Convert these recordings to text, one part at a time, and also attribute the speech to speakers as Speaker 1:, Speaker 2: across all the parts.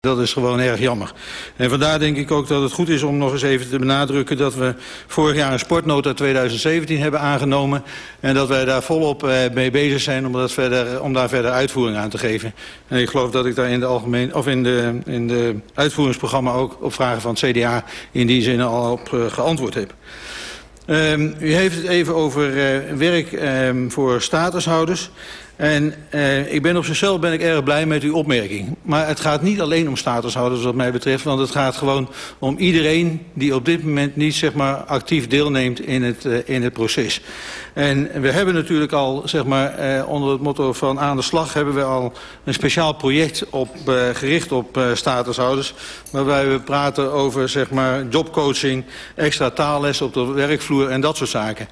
Speaker 1: Dat is gewoon erg jammer. En vandaar denk ik ook dat het goed is om nog eens even te benadrukken... dat we vorig jaar een sportnota 2017 hebben aangenomen... en dat wij daar volop eh, mee bezig zijn om, dat verder, om daar verder uitvoering aan te geven. En ik geloof dat ik daar in de, algemeen, of in de, in de uitvoeringsprogramma ook op vragen van het CDA... in die zin al op uh, geantwoord heb. Um, u heeft het even over uh, werk um, voor statushouders... En uh, ik ben op zichzelf ben ik erg blij met uw opmerking. Maar het gaat niet alleen om statushouders wat mij betreft. Want het gaat gewoon om iedereen die op dit moment niet zeg maar, actief deelneemt in het, uh, in het proces. En we hebben natuurlijk al zeg maar, uh, onder het motto van aan de slag... hebben we al een speciaal project op, uh, gericht op uh, statushouders. Waarbij we praten over zeg maar, jobcoaching, extra taalles op de werkvloer en dat soort zaken.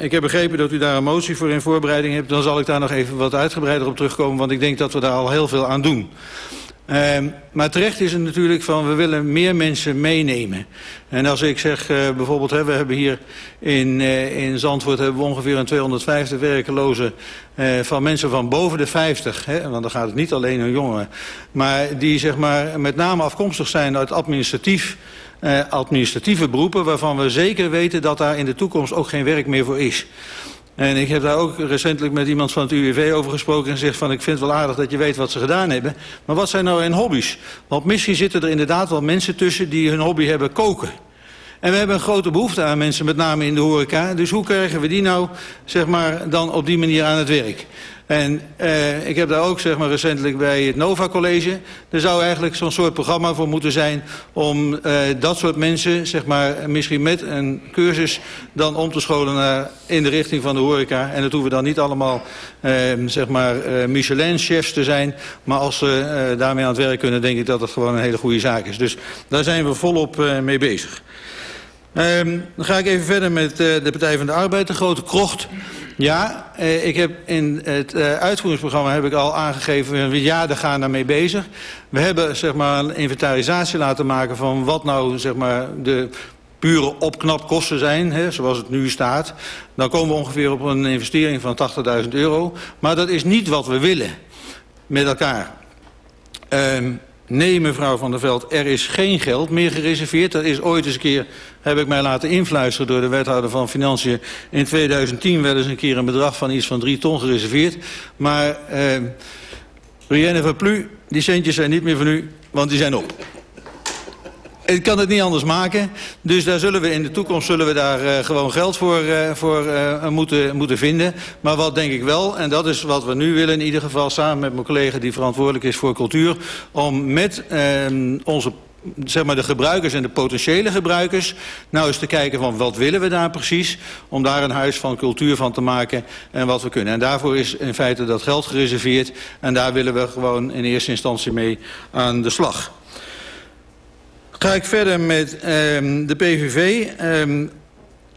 Speaker 1: Ik heb begrepen dat u daar een motie voor in voorbereiding hebt. Dan zal ik daar nog even wat uitgebreider op terugkomen, want ik denk dat we daar al heel veel aan doen. Uh, maar terecht is het natuurlijk van we willen meer mensen meenemen. En als ik zeg uh, bijvoorbeeld, hè, we hebben hier in, uh, in Zandvoort hebben we ongeveer een 250 werkelozen uh, van mensen van boven de 50. Hè, want dan gaat het niet alleen om jongeren. Maar die zeg maar met name afkomstig zijn uit administratief uh, administratieve beroepen... waarvan we zeker weten dat daar in de toekomst ook geen werk meer voor is. En ik heb daar ook recentelijk met iemand van het UWV over gesproken... en gezegd van ik vind het wel aardig dat je weet wat ze gedaan hebben. Maar wat zijn nou hun hobby's? Want misschien zitten er inderdaad wel mensen tussen die hun hobby hebben koken. En we hebben een grote behoefte aan mensen, met name in de horeca. Dus hoe krijgen we die nou zeg maar, dan op die manier aan het werk? En uh, ik heb daar ook zeg maar, recentelijk bij het Nova College... er zou eigenlijk zo'n soort programma voor moeten zijn... om uh, dat soort mensen, zeg maar, misschien met een cursus... dan om te scholen naar, in de richting van de horeca. En dat hoeven dan niet allemaal uh, zeg maar, Michelin-chefs te zijn... maar als ze daarmee aan het werk kunnen... denk ik dat dat gewoon een hele goede zaak is. Dus daar zijn we volop mee bezig. Um, dan ga ik even verder met uh, de Partij van de Arbeid, de grote krocht. Ja, uh, ik heb in het uh, uitvoeringsprogramma heb ik al aangegeven... ja, daar gaan daarmee bezig. We hebben zeg maar, een inventarisatie laten maken van wat nou zeg maar, de pure opknapkosten zijn, hè, zoals het nu staat. Dan komen we ongeveer op een investering van 80.000 euro. Maar dat is niet wat we willen met elkaar. Um, Nee, mevrouw Van der Veld, er is geen geld meer gereserveerd. Dat is ooit eens een keer, heb ik mij laten influisteren door de wethouder van Financiën. In 2010 werd eens een keer een bedrag van iets van drie ton gereserveerd. Maar, eh, Rienne van Plu, die centjes zijn niet meer van u, want die zijn op. Ik kan het niet anders maken. Dus daar zullen we in de toekomst zullen we daar uh, gewoon geld voor, uh, voor uh, moeten, moeten vinden. Maar wat denk ik wel, en dat is wat we nu willen in ieder geval... samen met mijn collega die verantwoordelijk is voor cultuur... om met ehm, onze zeg maar de gebruikers en de potentiële gebruikers... nou eens te kijken van wat willen we daar precies... om daar een huis van cultuur van te maken en wat we kunnen. En daarvoor is in feite dat geld gereserveerd... en daar willen we gewoon in eerste instantie mee aan de slag. Ga ik verder met um, de PVV. Um,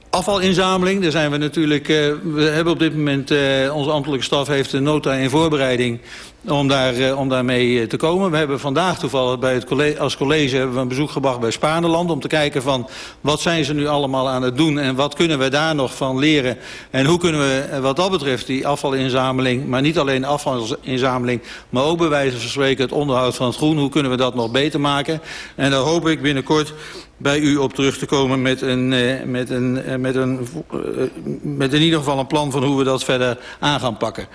Speaker 1: afvalinzameling, daar zijn we natuurlijk... Uh, we hebben op dit moment... Uh, onze ambtelijke staf heeft een nota in voorbereiding om, daar, uh, om daarmee te komen. We hebben vandaag toevallig bij het college, als college hebben we een bezoek gebracht bij Spaanland... om te kijken van wat zijn ze nu allemaal aan het doen... en wat kunnen we daar nog van leren... en hoe kunnen we wat dat betreft die afvalinzameling... maar niet alleen afvalinzameling... maar ook bij wijze van spreken het onderhoud van het groen... hoe kunnen we dat nog beter maken? En daar hoop ik binnenkort bij u op terug te komen met, een, met, een, met, een, met in ieder geval een plan van hoe we dat verder aan gaan pakken.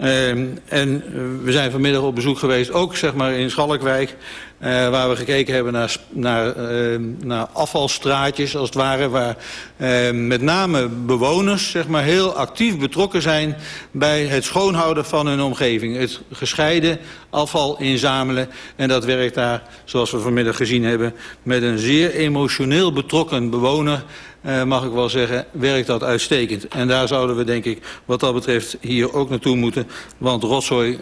Speaker 1: Uh, en we zijn vanmiddag op bezoek geweest, ook zeg maar in Schalkwijk... Uh, waar we gekeken hebben naar, naar, uh, naar afvalstraatjes, als het ware... waar uh, met name bewoners zeg maar, heel actief betrokken zijn... bij het schoonhouden van hun omgeving. Het gescheiden afval inzamelen. En dat werkt daar, zoals we vanmiddag gezien hebben... met een zeer emotioneel betrokken bewoner uh, mag ik wel zeggen, werkt dat uitstekend. En daar zouden we denk ik wat dat betreft hier ook naartoe moeten. Want rotzooi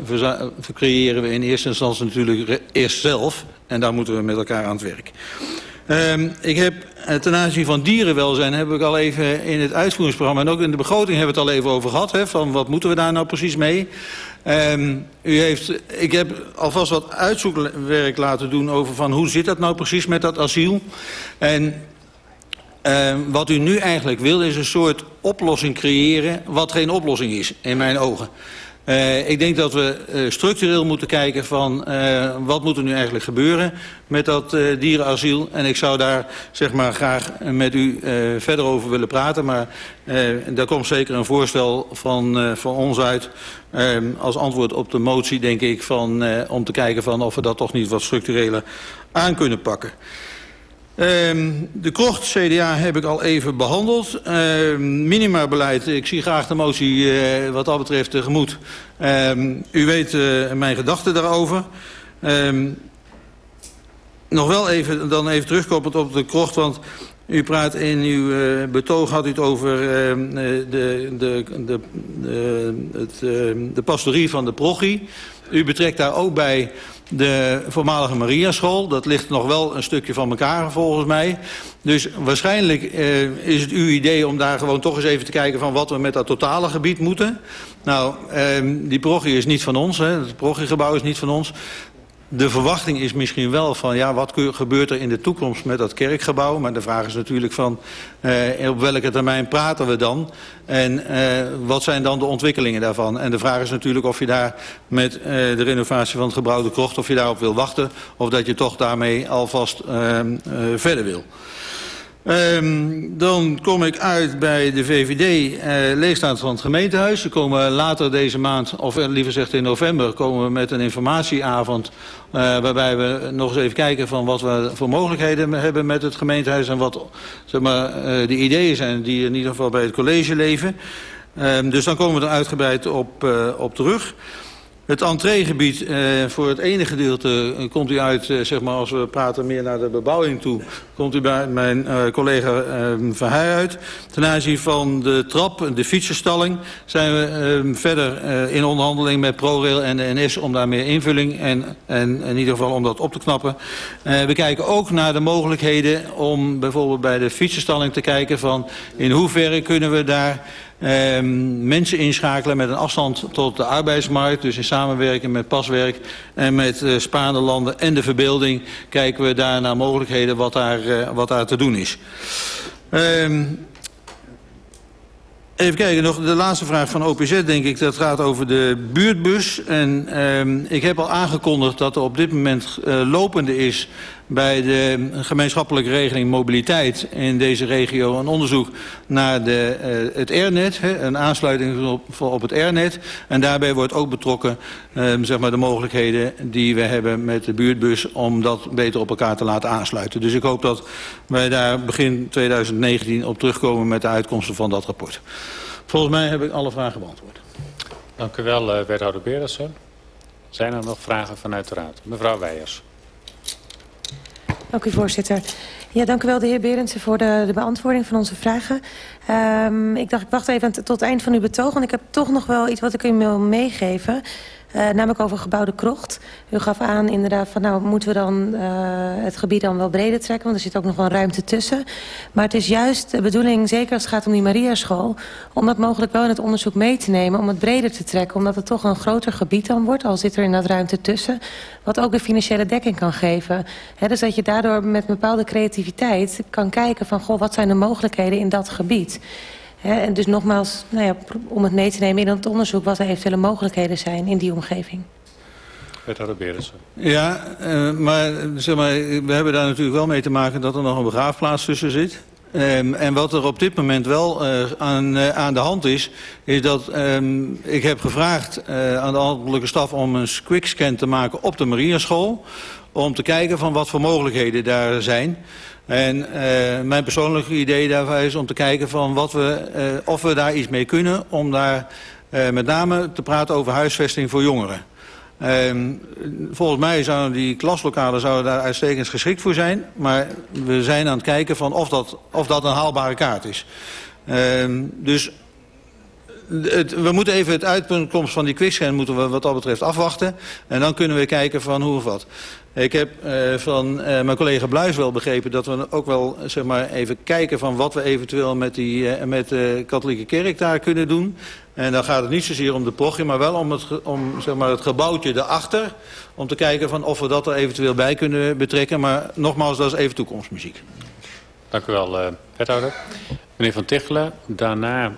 Speaker 1: creëren we in eerste instantie natuurlijk eerst zelf. En daar moeten we met elkaar aan het werk. Um, ik heb ten aanzien van dierenwelzijn heb ik al even in het uitvoeringsprogramma... en ook in de begroting hebben we het al even over gehad. Hè, van wat moeten we daar nou precies mee? Um, u heeft, ik heb alvast wat uitzoekwerk laten doen over van hoe zit dat nou precies met dat asiel. En Uh, wat u nu eigenlijk wil is een soort oplossing creëren wat geen oplossing is, in mijn ogen. Uh, ik denk dat we uh, structureel moeten kijken van uh, wat moet er nu eigenlijk gebeuren met dat dierenasiel. En ik zou daar zeg maar, graag met u verder over willen praten. Maar daar komt zeker een voorstel van, van ons uit als antwoord op de motie, denk ik, van, om te kijken van of we dat toch niet wat structureler aan kunnen pakken. Um, de krocht CDA heb ik al even behandeld. Uh, minimabeleid, ik zie graag de motie uh, wat dat betreft tegemoet. Um, u weet uh, mijn gedachten daarover. Um, nog wel even, dan even terugkomend op de krocht, want u praat in uw uh, betoog had u het over de, de, de, de, het, de pastorie van de prochie. U betrekt daar ook bij de voormalige Mariaschool. Dat ligt nog wel een stukje van elkaar volgens mij. Dus waarschijnlijk uh, is het uw idee om daar gewoon toch eens even te kijken... van wat we met dat totale gebied moeten. Nou, uh, die parochie is niet van ons. Hè. Het parochiegebouw is niet van ons de verwachting is misschien wel van ja, wat gebeurt er in de toekomst met dat kerkgebouw. Maar de vraag is natuurlijk van uh, op welke termijn praten we dan. En uh, wat zijn dan de ontwikkelingen daarvan. En de vraag is natuurlijk of je daar met uh, de renovatie van het gebouw de krocht... of je daarop wil wachten of dat je toch daarmee alvast verder wil. Um, dan kom ik uit bij de VVD uh, leegstaand van het gemeentehuis. We komen later deze maand, of liever gezegd in november, komen we met een informatieavond... Uh, waarbij we nog eens even kijken van wat we voor mogelijkheden hebben met het gemeentehuis... en wat zeg maar, de ideeën zijn die in ieder geval bij het college leven. Um, dus dan komen we er uitgebreid op, op terug. Het entreegebied uh, voor het ene gedeelte uh, komt u uit, uh, zeg maar, als we praten meer naar de bebouwing toe, komt u bij mijn collega Verheij uit. Ten aanzien van de trap, de fietsenstalling, zijn we verder in onderhandeling met ProRail en de NS om daar meer invulling en, en in ieder geval om dat op te knappen. we kijken ook naar de mogelijkheden om bijvoorbeeld bij de fietsenstalling te kijken van in hoeverre kunnen we daar Uh, mensen inschakelen met een afstand tot de arbeidsmarkt. Dus in samenwerking met paswerk en met Spaanse landen en de verbeelding... kijken we daar naar mogelijkheden wat daar, uh, wat daar te doen is. Uh, Even kijken, nog de laatste vraag van OPZ, denk ik. Dat gaat over de buurtbus. En uh, ik heb al aangekondigd dat er op dit moment uh, lopende is bij de gemeenschappelijke regeling mobiliteit in deze regio een onderzoek naar de, uh, het Airnet, een aansluiting op, op het Airnet. En daarbij wordt ook betrokken uh, zeg maar de mogelijkheden die we hebben met de buurtbus om dat beter op elkaar te laten aansluiten. Dus ik hoop dat wij daar begin 2019 op terugkomen met de uitkomsten van dat rapport. Volgens mij heb ik alle vragen beantwoord.
Speaker 2: Dank u wel, uh, wethouder Berensen. Zijn er nog vragen vanuit de Raad? Mevrouw Weijers.
Speaker 3: Dank u, voorzitter. Ja, dank u wel, de heer Berendsen, voor de, de beantwoording van onze vragen. Um, ik dacht, ik wacht even tot het eind van uw betoog, want ik heb toch nog wel iets wat ik u wil meegeven. Uh, namelijk over gebouwde krocht. U gaf aan inderdaad van nou moeten we dan uh, het gebied dan wel breder trekken. Want er zit ook nog wel ruimte tussen. Maar het is juist de bedoeling, zeker als het gaat om die Mariaschool... om dat mogelijk wel in het onderzoek mee te nemen. Om het breder te trekken. Omdat het toch een groter gebied dan wordt. Al zit er inderdaad ruimte tussen. Wat ook de financiële dekking kan geven. He, dus dat je daardoor met bepaalde creativiteit kan kijken van... goh, wat zijn de mogelijkheden in dat gebied. He, en dus nogmaals, nou ja, om het mee te nemen in het onderzoek... wat er eventuele mogelijkheden zijn in die omgeving.
Speaker 2: Wethouder Berensen.
Speaker 1: Ja, uh, maar, zeg maar we hebben daar natuurlijk wel mee te maken... dat er nog een begraafplaats tussen zit. Um, en wat er op dit moment wel uh, aan, uh, aan de hand is... is dat um, ik heb gevraagd uh, aan de ambtelijke staf... om een quickscan te maken op de Mariaschool... om te kijken van wat voor mogelijkheden daar zijn... En uh, mijn persoonlijke idee daarvan is om te kijken van wat we, uh, of we daar iets mee kunnen... om daar uh, met name te praten over huisvesting voor jongeren. Uh, volgens mij zouden die klaslokalen zouden daar uitstekend geschikt voor zijn. Maar we zijn aan het kijken van of dat, of dat een haalbare kaart is. Uh, dus we moeten even het uitkomst van die quickscan moeten we wat dat betreft afwachten. En dan kunnen we kijken van hoe of wat. Ik heb uh, van uh, mijn collega Bluis wel begrepen dat we ook wel zeg maar, even kijken van wat we eventueel met, die, uh, met de katholieke kerk daar kunnen doen. En dan gaat het niet zozeer om de prochie, maar wel om het, om, zeg maar, het gebouwtje erachter. Om te kijken van of we dat er eventueel bij kunnen betrekken. Maar nogmaals, dat is even toekomstmuziek.
Speaker 2: Dank u wel, wethouder. Meneer Van Tichelen, daarna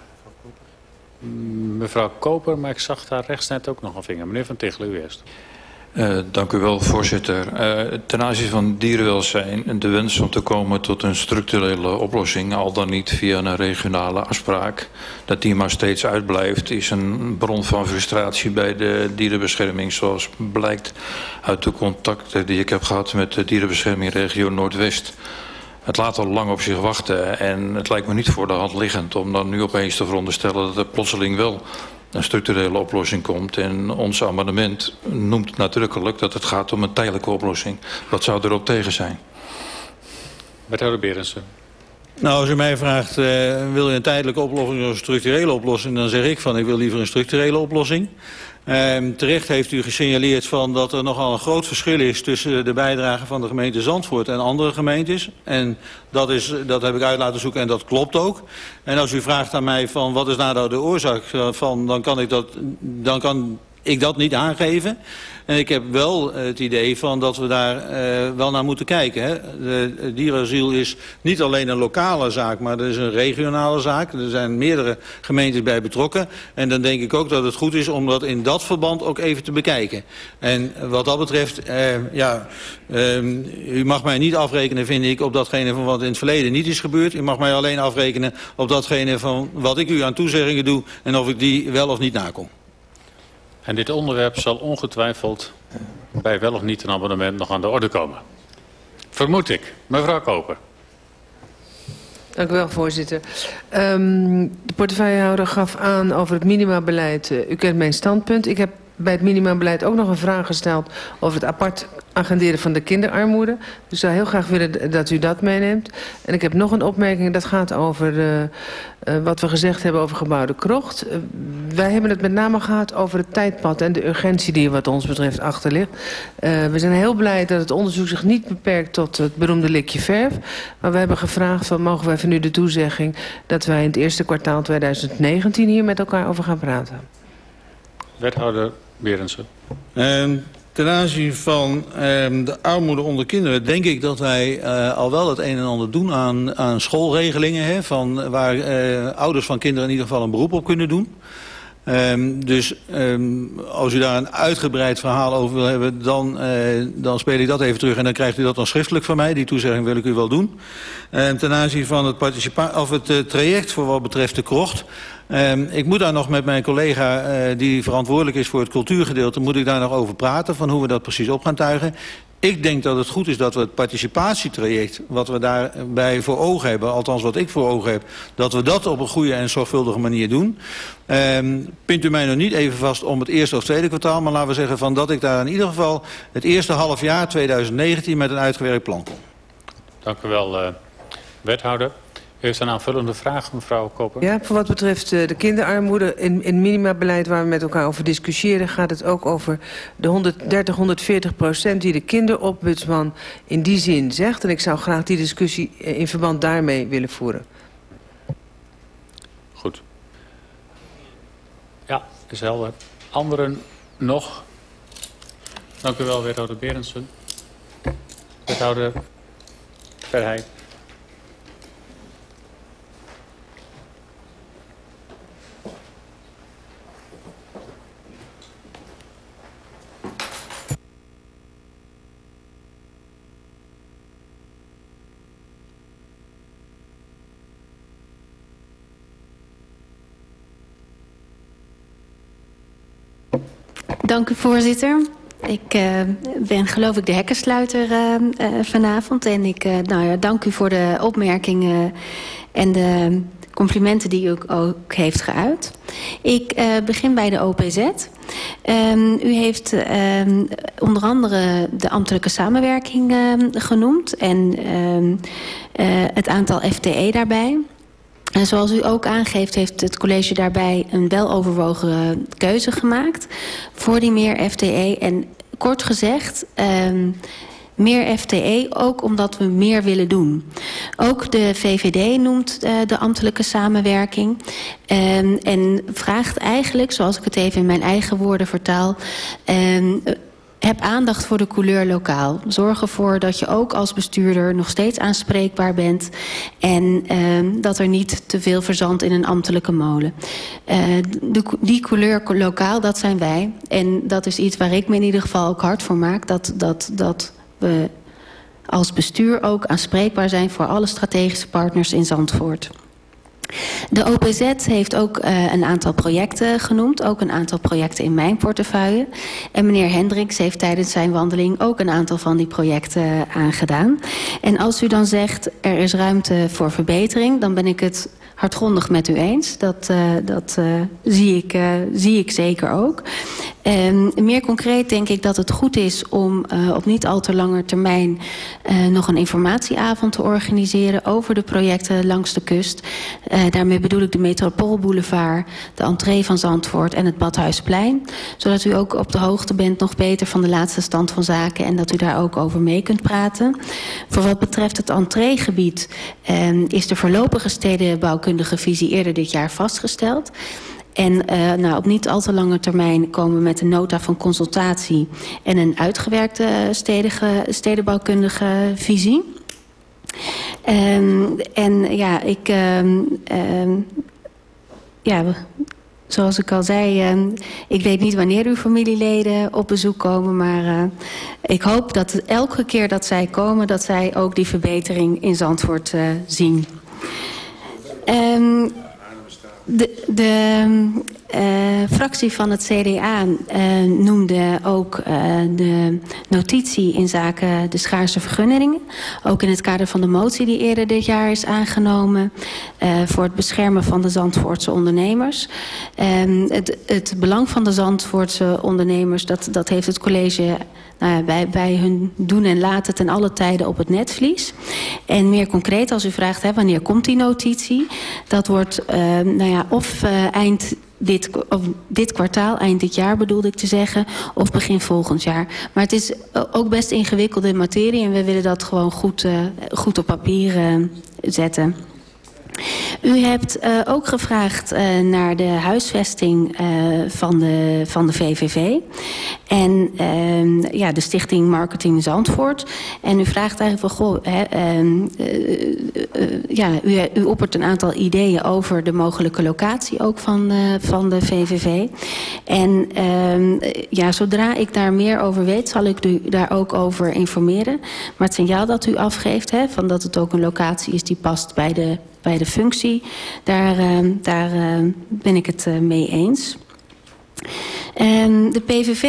Speaker 2: Mevrouw Koper, maar ik zag daar rechts net ook nog een vinger. Meneer Van Tichelen, u eerst.
Speaker 4: Uh, dank u wel, voorzitter. Uh, ten aanzien van dierenwelzijn en de wens om te komen tot een structurele oplossing, al dan niet via een regionale afspraak, dat die maar steeds uitblijft, is een bron van frustratie bij de dierenbescherming, zoals blijkt uit de contacten die ik heb gehad met de dierenbescherming regio Noordwest. Het laat al lang op zich wachten en het lijkt me niet voor de hand liggend om dan nu opeens te veronderstellen dat er plotseling wel een structurele oplossing komt. En ons amendement noemt nadrukkelijk dat het gaat om een tijdelijke oplossing. Wat zou erop tegen zijn?
Speaker 2: Wethouder Berensen.
Speaker 1: Nou, als u mij vraagt, uh, wil je een tijdelijke oplossing of een structurele oplossing... dan zeg ik van, ik wil liever een structurele oplossing. Um, terecht heeft u gesignaleerd van dat er nogal een groot verschil is... tussen de bijdrage van de gemeente Zandvoort en andere gemeentes. En dat, is, dat heb ik uit laten zoeken en dat klopt ook. En als u vraagt aan mij van wat is nou de oorzaak van... dan kan ik dat, dan kan ik dat niet aangeven. En ik heb wel het idee van dat we daar uh, wel naar moeten kijken. Hè. De, dierenasiel is niet alleen een lokale zaak, maar het is een regionale zaak. Er zijn meerdere gemeentes bij betrokken. En dan denk ik ook dat het goed is om dat in dat verband ook even te bekijken. En wat dat betreft, uh, ja, uh, u mag mij niet afrekenen, vind ik, op datgene van wat in het verleden niet is gebeurd. U mag mij alleen afrekenen op datgene van wat ik u aan toezeggingen doe en of ik die wel of niet nakom.
Speaker 2: En dit onderwerp zal ongetwijfeld bij wel of niet een abonnement nog aan de orde komen. Vermoed ik. Mevrouw Koper.
Speaker 5: Dank u wel, voorzitter. Um, de portefeuillehouder gaf aan over het minimabeleid. Uh, u kent mijn standpunt. Ik heb bij het minimabeleid ook nog een vraag gesteld over het apart agenderen van de kinderarmoede. Dus ik zou heel graag willen dat u dat meeneemt. En ik heb nog een opmerking, dat gaat over uh, uh, wat we gezegd hebben over gebouwde krocht. Uh, wij hebben het met name gehad over het tijdpad en de urgentie die wat ons betreft achter ligt. we zijn heel blij dat het onderzoek zich niet beperkt tot het beroemde likje verf. Maar we hebben gevraagd van mogen wij van u de toezegging dat wij in het eerste kwartaal 2019 hier met elkaar over gaan praten.
Speaker 2: Wethouder Berendsen.
Speaker 1: Um, ten aanzien van um, de armoede onder kinderen... denk ik dat wij uh, al wel het een en ander doen aan, aan schoolregelingen... Hè, van waar uh, ouders van kinderen in ieder geval een beroep op kunnen doen. Um, dus um, als u daar een uitgebreid verhaal over wil hebben... Dan, uh, dan speel ik dat even terug en dan krijgt u dat dan schriftelijk van mij. Die toezegging wil ik u wel doen. En ten aanzien van het, of het uh, traject voor wat betreft de krocht... Um, ik moet daar nog met mijn collega uh, die verantwoordelijk is voor het cultuurgedeelte... moet ik daar nog over praten van hoe we dat precies op gaan tuigen. Ik denk dat het goed is dat we het participatietraject... wat we daarbij voor ogen hebben, althans wat ik voor ogen heb... dat we dat op een goede en zorgvuldige manier doen. Um, pint u mij nog niet even vast om het eerste of tweede kwartaal... maar laten we zeggen van dat ik daar in ieder geval... het eerste half jaar 2019 met een uitgewerkt plan kom.
Speaker 2: Dank u wel, uh, wethouder. Heeft een aanvullende vraag, mevrouw Koper.
Speaker 5: Ja, voor wat betreft uh, de kinderarmoede in, in minimabeleid waar we met elkaar over discussiëren... gaat het ook over de 130, 140 procent die de kinderopbudsman in die zin zegt. En ik zou graag die discussie uh, in verband daarmee willen voeren.
Speaker 2: Goed. Ja, is helder. Anderen nog? Dank u wel, wethouder Berendsen. Wethouder Verheij.
Speaker 6: Dank u, voorzitter. Ik uh, ben geloof ik de hekkensluiter uh, uh, vanavond. En ik nou ja, dank u voor de opmerkingen en de complimenten die u ook heeft geuit. Ik begin bij de OPZ. Um, u heeft um, onder andere de ambtelijke samenwerking genoemd... en het aantal FTE daarbij... En zoals u ook aangeeft heeft het college daarbij een weloverwogen keuze gemaakt voor die meer FTE. En kort gezegd, um, meer FTE ook omdat we meer willen doen. Ook de VVD noemt uh, de ambtelijke samenwerking. Um, en vraagt eigenlijk, zoals ik het even in mijn eigen woorden vertaal... Um, heb aandacht voor de couleur lokaal. Zorg ervoor dat je ook als bestuurder nog steeds aanspreekbaar bent. En uh, dat er niet te veel verzandt in een ambtelijke molen. Uh, de, die couleur lokaal, dat zijn wij. En dat is iets waar ik me in ieder geval ook hard voor maak. Dat, dat, dat we als bestuur ook aanspreekbaar zijn voor alle strategische partners in Zandvoort. De OPZ heeft ook uh, een aantal projecten genoemd. Ook een aantal projecten in mijn portefeuille. En meneer Hendricks heeft tijdens zijn wandeling ook een aantal van die projecten aangedaan. En als u dan zegt er is ruimte voor verbetering... dan ben ik het hardgrondig met u eens. Dat, uh, dat zie, ik, zie ik zeker ook. Um, meer concreet denk ik dat het goed is om op niet al te lange termijn... nog een informatieavond te organiseren over de projecten langs de kust. daarmee bedoel ik de Metropoolboulevard, de entree van Zandvoort en het Badhuisplein. Zodat u ook op de hoogte bent nog beter van de laatste stand van zaken... en dat u daar ook over mee kunt praten. Voor wat betreft het entreegebied um, is de voorlopige stedenbouw bouwkundige visie eerder dit jaar vastgesteld. En uh, nou, op niet al te lange termijn komen we met een nota van consultatie... en een uitgewerkte stedige, stedenbouwkundige visie. Um, en ja, ik... Um, um, ja, zoals ik al zei, ik weet niet wanneer uw familieleden op bezoek komen... maar uh, ik hoop dat elke keer dat zij komen... dat zij ook die verbetering in Zandvoort uh, zien. Um, de, de uh, fractie van het CDA uh, noemde ook uh, de notitie in zaken de schaarse vergunningen. Ook in het kader van de motie die eerder dit jaar is aangenomen... voor het beschermen van de Zandvoortse ondernemers. Um, het, het belang van de Zandvoortse ondernemers, dat, dat heeft het college nou bij, bij hun doen en laten ten alle tijden op het netvlies. En meer concreet, als u vraagt hè, wanneer komt die notitie... dat wordt uh, nou ja, of eind dit, of dit kwartaal, eind dit jaar bedoelde ik te zeggen... of begin volgend jaar. Maar het is ook best ingewikkelde materie... en we willen dat gewoon goed, uh, goed op papier uh, zetten. U hebt uh, ook gevraagd uh, naar de huisvesting uh, van, de, van de VVV. En ja, de Stichting Marketing Zandvoort. En u vraagt eigenlijk van, goh, hè, ja, u, u oppert een aantal ideeën over de mogelijke locatie ook van, van de VVV. En ja, zodra ik daar meer over weet, zal ik u daar ook over informeren. Maar het signaal dat u afgeeft, hè, van dat het ook een locatie is die past bij de bij de functie. Daar, uh, daar uh, ben ik het uh, mee eens. En de PVV,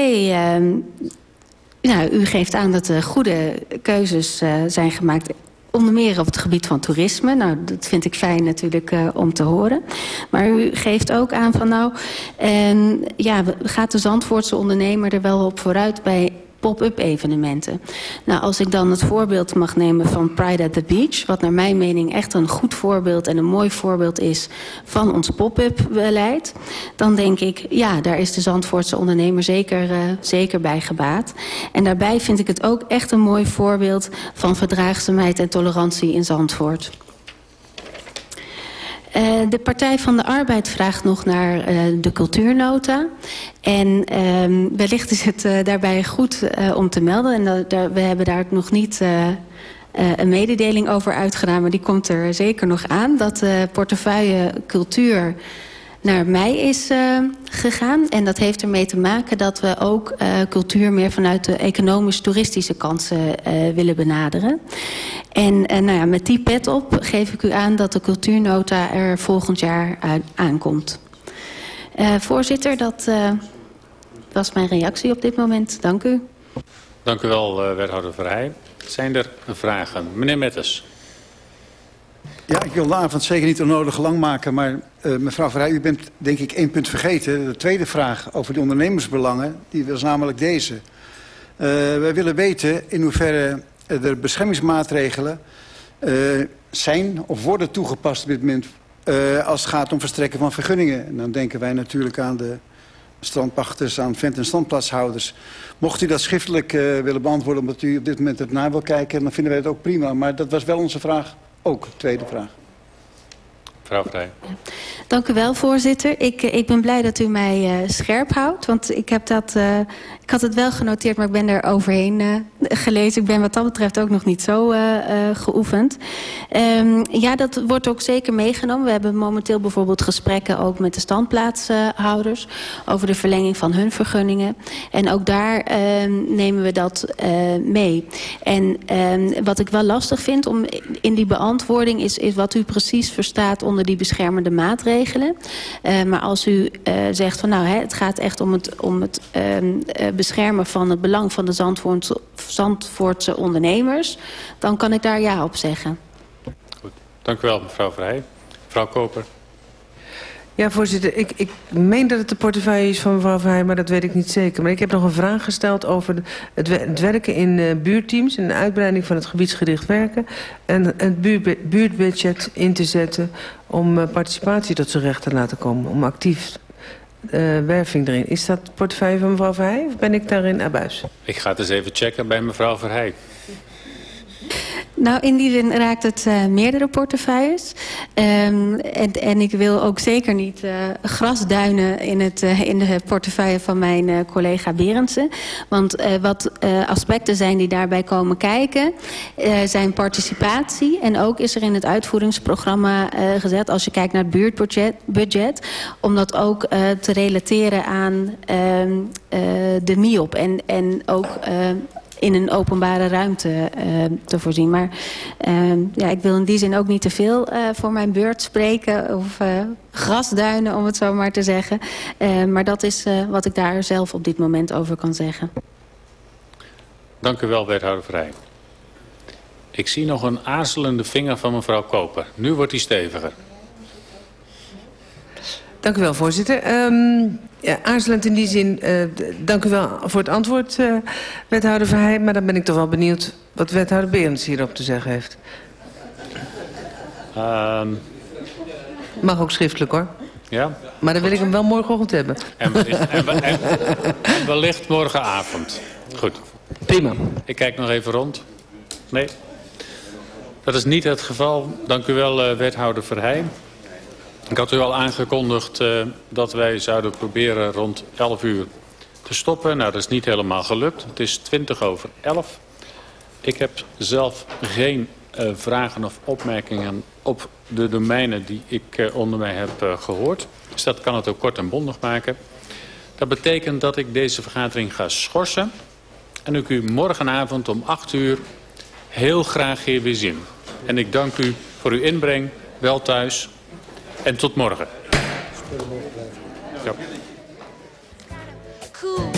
Speaker 6: nou, u geeft aan dat er goede keuzes zijn gemaakt onder meer op het gebied van toerisme. Nou, dat vind ik fijn natuurlijk uh, om te horen. Maar u geeft ook aan van nou... En, ja, gaat de Zandvoortse ondernemer er wel op vooruit bij pop-up evenementen. Nou, als ik dan het voorbeeld mag nemen van Pride at the Beach... wat naar mijn mening echt een goed voorbeeld en een mooi voorbeeld is... van ons pop-up beleid... dan denk ik, ja, daar is de Zandvoortse ondernemer zeker, uh, zeker bij gebaat. En daarbij vind ik het ook echt een mooi voorbeeld... van verdraagzaamheid en tolerantie in Zandvoort. Uh, de Partij van de Arbeid vraagt nog naar uh, de cultuurnota. En uh, wellicht is het uh, daarbij goed om te melden. En dat, we hebben daar nog niet een mededeling over uitgedaan... maar die komt er zeker nog aan. Dat de portefeuille cultuur naar mij is gegaan. En dat heeft ermee te maken dat we ook cultuur meer vanuit de economisch-toeristische kansen willen benaderen. En nou ja, met die pet op geef ik u aan dat de cultuurnota er volgend jaar aankomt. voorzitter, dat was mijn reactie op dit moment. Dank u.
Speaker 2: Dank u wel, wethouder Verheij. Zijn er vragen? Meneer Metters.
Speaker 7: Ja, ik wil de avond zeker niet onnodig lang maken, maar uh, mevrouw Verheij, u bent denk ik één punt vergeten. De tweede vraag over de ondernemersbelangen, die was namelijk deze. Uh, wij willen weten in hoeverre er beschermingsmaatregelen uh, zijn of worden toegepast op dit moment als het gaat om verstrekken van vergunningen. En dan denken wij natuurlijk aan de strandpachters, aan vent- en standplaatshouders. Mocht u dat schriftelijk willen beantwoorden omdat u op dit moment het na wil kijken, dan vinden wij het ook prima. Maar dat was wel onze vraag ook, tweede vraag.
Speaker 2: Mevrouw Vrij.
Speaker 6: Dank u wel, voorzitter. Ik, eh, ik ben blij dat u mij uh, scherp houdt. Want ik, heb dat, uh, ik had het wel genoteerd, maar ik ben er overheen gelezen. Ik ben wat dat betreft ook nog niet zo geoefend. Um, ja, dat wordt ook zeker meegenomen. We hebben momenteel bijvoorbeeld gesprekken ook met de standplaatshouders... over de verlenging van hun vergunningen. En ook daar ehm, nemen we dat mee. En um, wat ik wel lastig vind om in die beantwoording... is, is wat u precies verstaat onder die beschermende maatregelen regelen. Uh, maar als u uh, zegt van nou, hè, het gaat echt om het, om het uh, beschermen van het belang van de Zandvoortse, Zandvoortse ondernemers, dan kan ik daar ja op zeggen.
Speaker 2: Goed, dank u wel mevrouw Vrij. Mevrouw Koper.
Speaker 5: Ja, voorzitter. Ik, ik meen dat het de portefeuille is van mevrouw Verheij, maar dat weet ik niet zeker. Maar ik heb nog een vraag gesteld over het, werken in uh, buurteams... en de uitbreiding van het gebiedsgericht werken... en het buurt, buurtbudget in te zetten om uh, participatie tot zijn recht te laten komen. Om actief uh, werving erin. Is dat portefeuille van mevrouw Verheij of ben ik daarin abuis?
Speaker 2: Ik ga het eens even checken bij mevrouw Verheij.
Speaker 6: Nou, in die zin raakt het uh, meerdere portefeuilles. Um, en, en ik wil ook zeker niet uh, grasduinen in, het, uh, in de portefeuille van mijn collega Berendsen. Want wat aspecten zijn die daarbij komen kijken, zijn participatie. En ook is er in het uitvoeringsprogramma gezet, als je kijkt naar het buurtbudget, budget, om dat ook te relateren aan ehm, de MIOP. En, en ook in een openbare ruimte uh, te voorzien. Maar uh, ja, ik wil in die zin ook niet te veel uh, voor mijn beurt spreken... of grasduinen, om het zo maar te zeggen. maar dat is wat ik daar zelf op dit moment over kan zeggen.
Speaker 2: Dank u wel, wethouder Vrij. Ik zie nog een aarzelende vinger van mevrouw Koper. Nu wordt hij steviger.
Speaker 5: Dank u wel, voorzitter. Um, ja, aarzelend in die zin, uh, dank u wel voor het antwoord, uh, wethouder Verheij. Maar dan ben ik toch wel benieuwd wat wethouder Berends hierop te zeggen heeft. Um... Mag ook schriftelijk, hoor.
Speaker 2: Ja?
Speaker 5: Maar dan wil ik hem wel morgenochtend hebben.
Speaker 2: En wellicht, en, wellicht morgenavond. Goed.
Speaker 5: Prima.
Speaker 2: Ik kijk nog even rond. Nee? Dat is niet het geval. Dank u wel, uh, wethouder Verheij. Ik had u al aangekondigd uh, dat wij zouden proberen rond 11 uur te stoppen. Nou, dat is niet helemaal gelukt. Het is 20 over 11. Ik heb zelf geen uh, vragen of opmerkingen op de domeinen die ik uh, onder mij heb gehoord. Dus dat kan het ook kort en bondig maken. Dat betekent dat ik deze vergadering ga schorsen. En ik u morgenavond om 8 uur heel graag hier weer zien. En ik dank u voor uw inbreng. Wel thuis. En tot morgen. Cool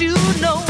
Speaker 2: you know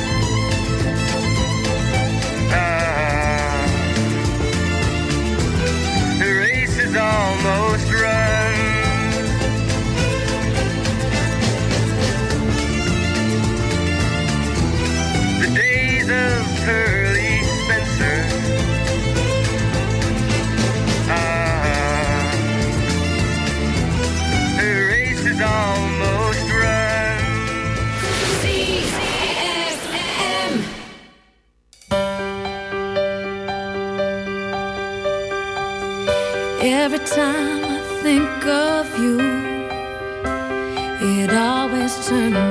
Speaker 8: Almost
Speaker 9: time I think of you, it always turns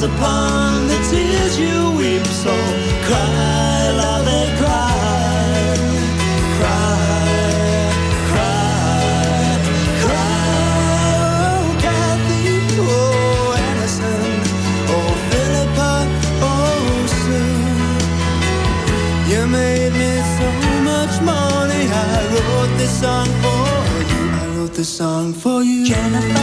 Speaker 10: falls upon the tears you weep. So cry, love, they cry, cry, cry, cry. Oh, Kathy, oh, Anderson, oh, Philippa, oh, Sue. You made me so much money. I wrote this song for you. I wrote this song for you. Jennifer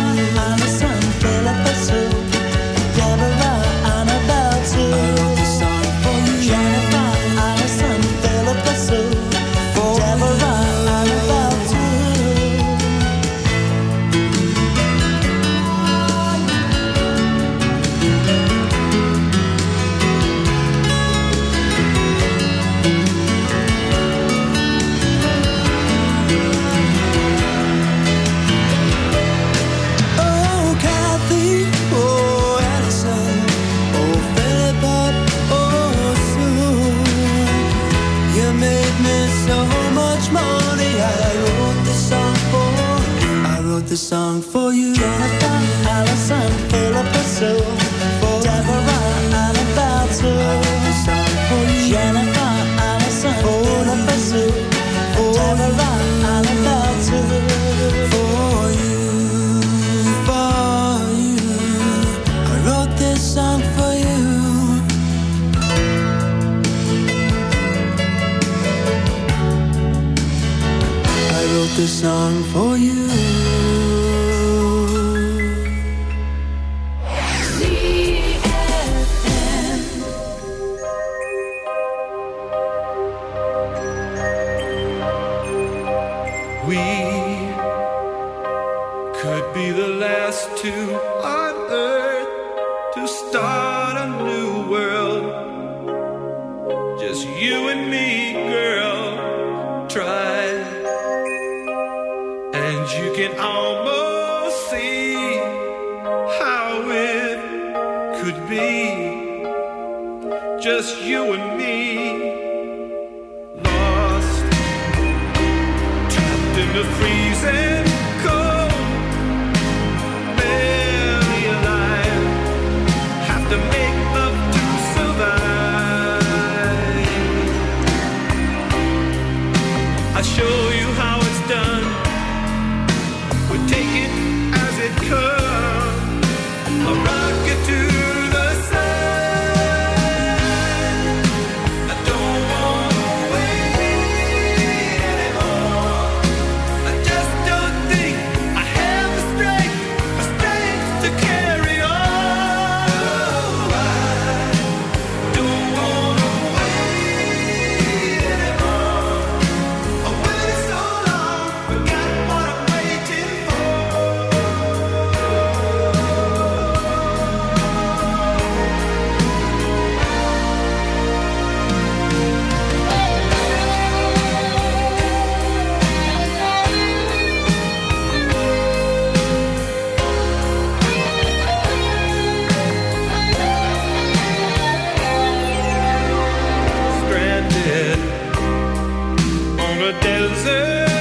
Speaker 11: the
Speaker 12: desert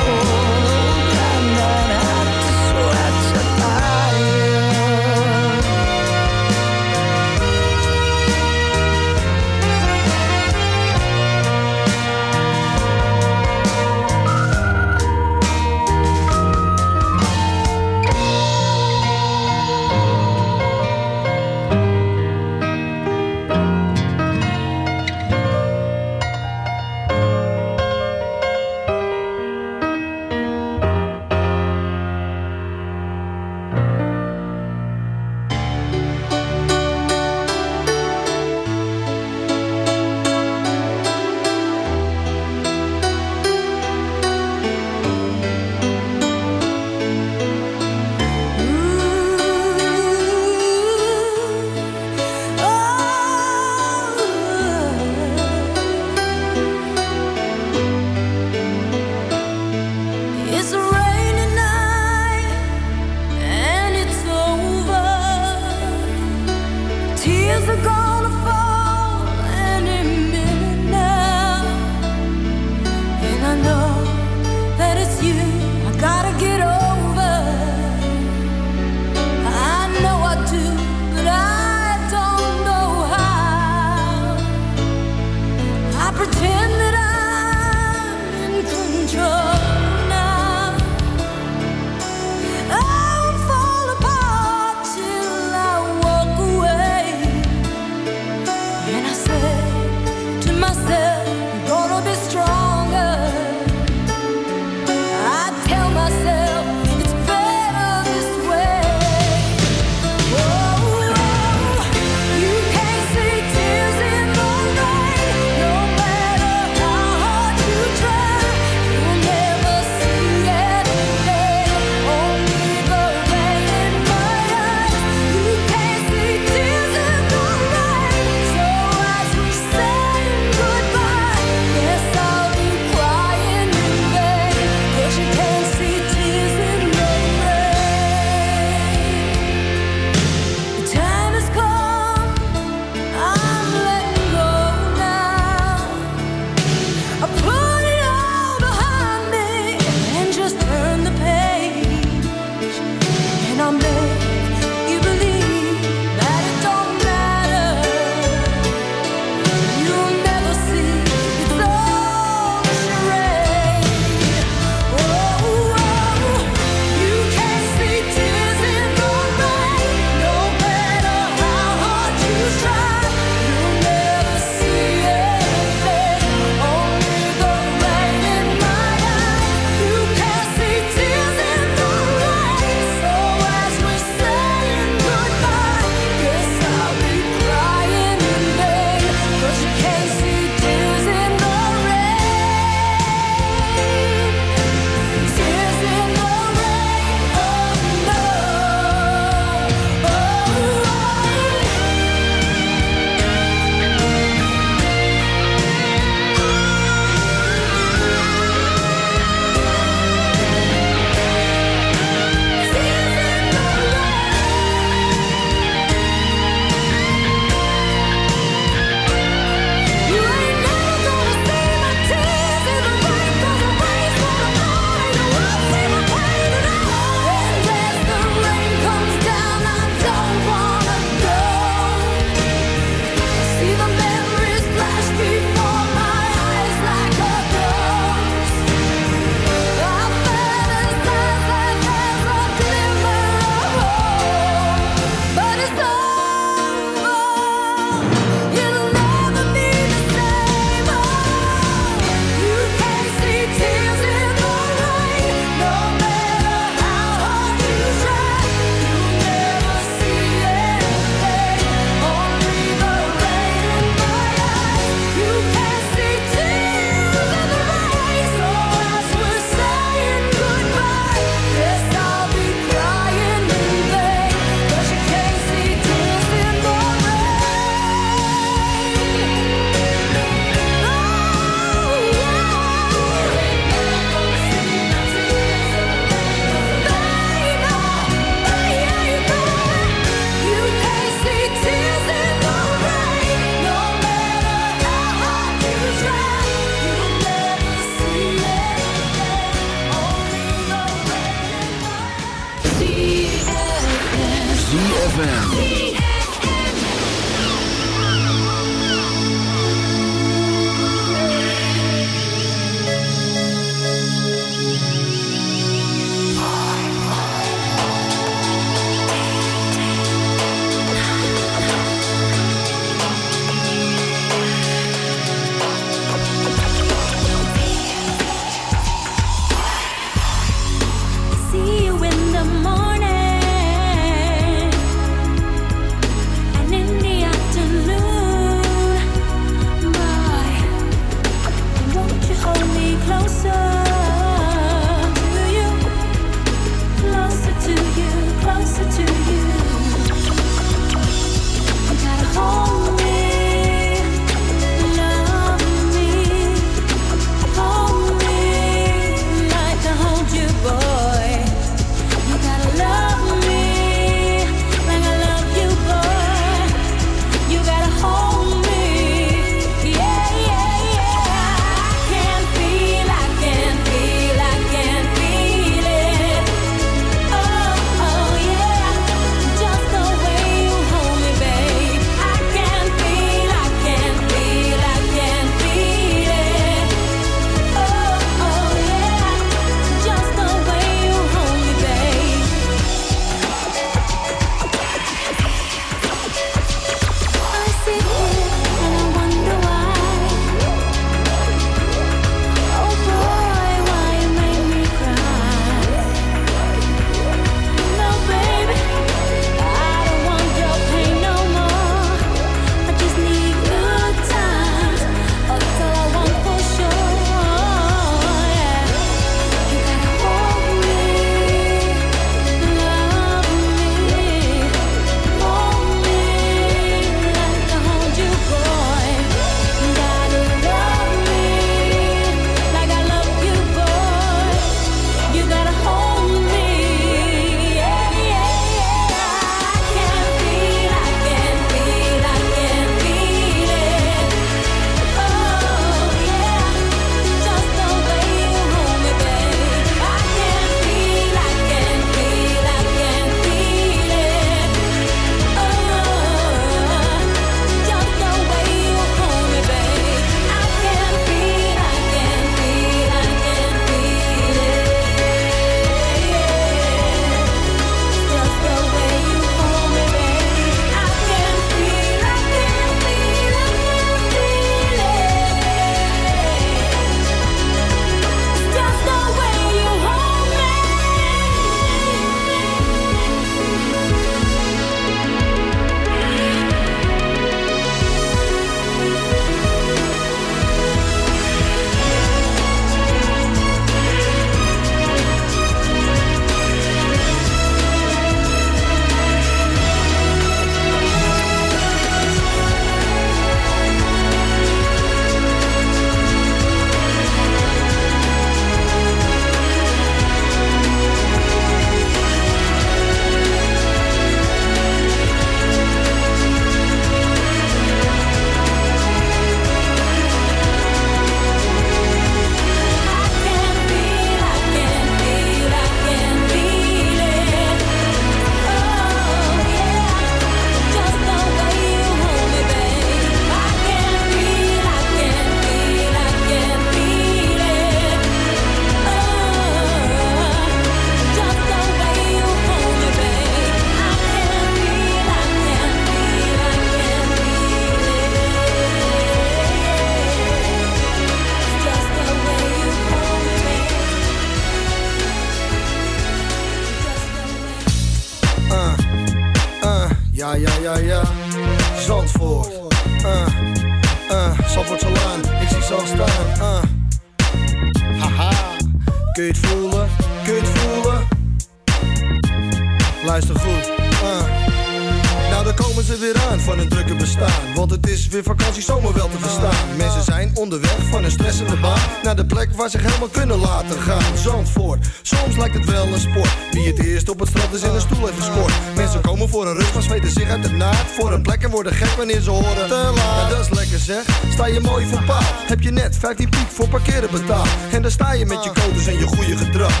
Speaker 12: wanneer ze horen te laat. Ja, dat is lekker zeg. Sta je mooi voor paal. Heb je net 15 piek voor parkeren betaald. En dan sta je met je codes en je goede gedrag.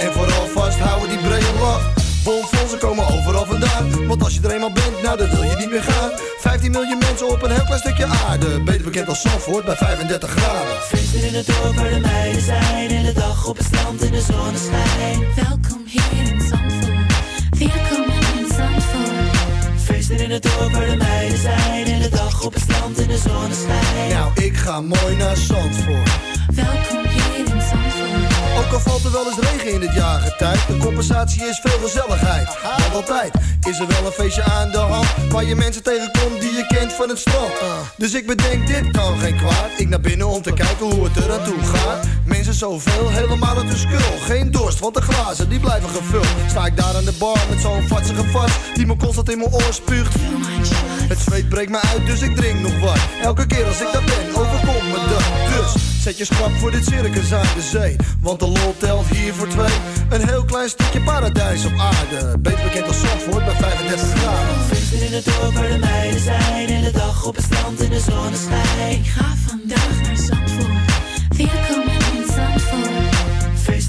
Speaker 12: En vooral vasthouden die brede lach. Bomfondsen komen overal vandaan. Want als je er eenmaal bent, nou dan wil je niet meer gaan. 15 miljoen mensen op een heel klein stukje aarde. Beter bekend als Zandvoort bij 35 graden.
Speaker 10: Feesten in het dorp waar de meiden zijn. In de dag op het strand in de zonneschijn.
Speaker 9: Welkom hier in Zandvoort. In
Speaker 10: het dorp waar de meiden zijn. In de dag op het strand in de zonneschijn.
Speaker 12: Nou, ik ga mooi naar Zandvoort.
Speaker 9: Welkom hier in Zandvoort.
Speaker 12: Ook al valt er wel eens regen in het jaargetijd. De compensatie is veel gezelligheid. Altijd is er wel een feestje aan de hand. Waar je mensen tegenkomt die je kent van het strand. Dus ik bedenk, dit kan geen kwaad. Ik naar binnen om te kijken hoe het er aan toe gaat. Mensen zoveel, helemaal uit de skul. Geen dorst, want de glazen die blijven gevuld. Sta ik daar aan de bar met zo'n vatsige vast. Die me constant in mijn oor spuugt. Het zweet breekt me uit, dus ik drink nog wat. Elke keer als ik daar ben, overkomt me dat. Dus zet je schrap voor dit circus aan de zee. Want de lol telt hier voor twee. Een heel klein stukje paradijs op aarde. Beter bekend als Zandvoort bij 35 graden.
Speaker 10: Feesten in het dorp waar de meiden zijn. In de dag op het strand in de zonneschijn.
Speaker 9: Ik ga vandaag naar Zandvoort. Zandvoort.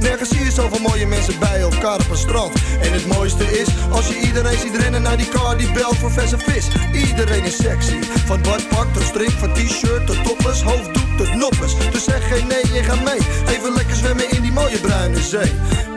Speaker 12: Nergens zie je zoveel mooie mensen bij elkaar op een strand. En het mooiste is, als je iedereen ziet rennen naar die car die belt voor verse vis. Iedereen is sexy, van badpak tot strik, van t-shirt tot topless Hoofddoek tot noppers, dus zeg geen nee, je gaat mee. Even lekker zwemmen in die mooie bruine zee